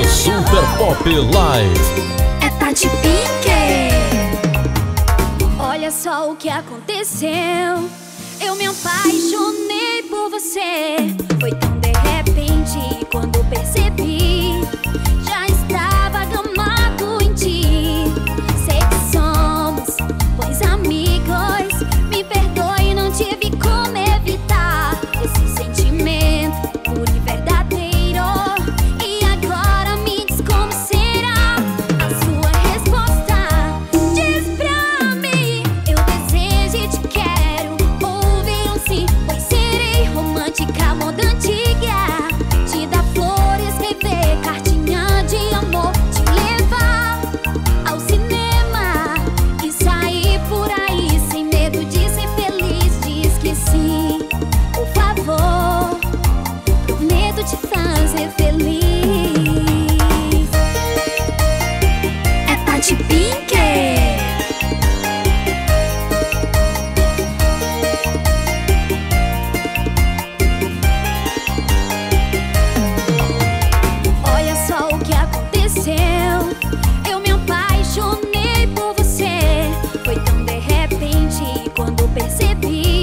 Super Pop Live. É Tati Pique. Olha só o que aconteceu. Eu me apaixonei Ponte Olha só o que aconteceu. Eu me apaixonei por você. Foi tão de repente quando percebi.